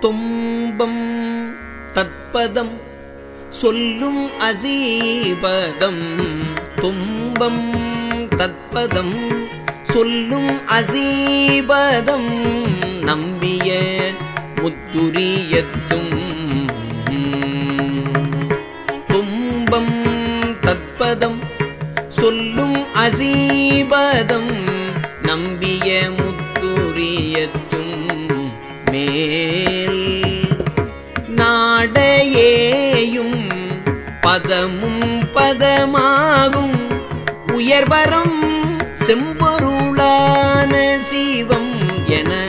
தும்பம் தத்பதம் சொல்லும் அசீபதம். தும்பம் தத்பதம் சொல்லும் அசீபதம். நம்பிய முத்துரியத்தும். தும்பம் தத்பதம் சொல்லும் அசீபதம். நம்பிய முத்துரியத்தும். மேல் நாடையேயும் பதமும் பதமாகும். உயர்வரம் செம்பொருளான சிவம் என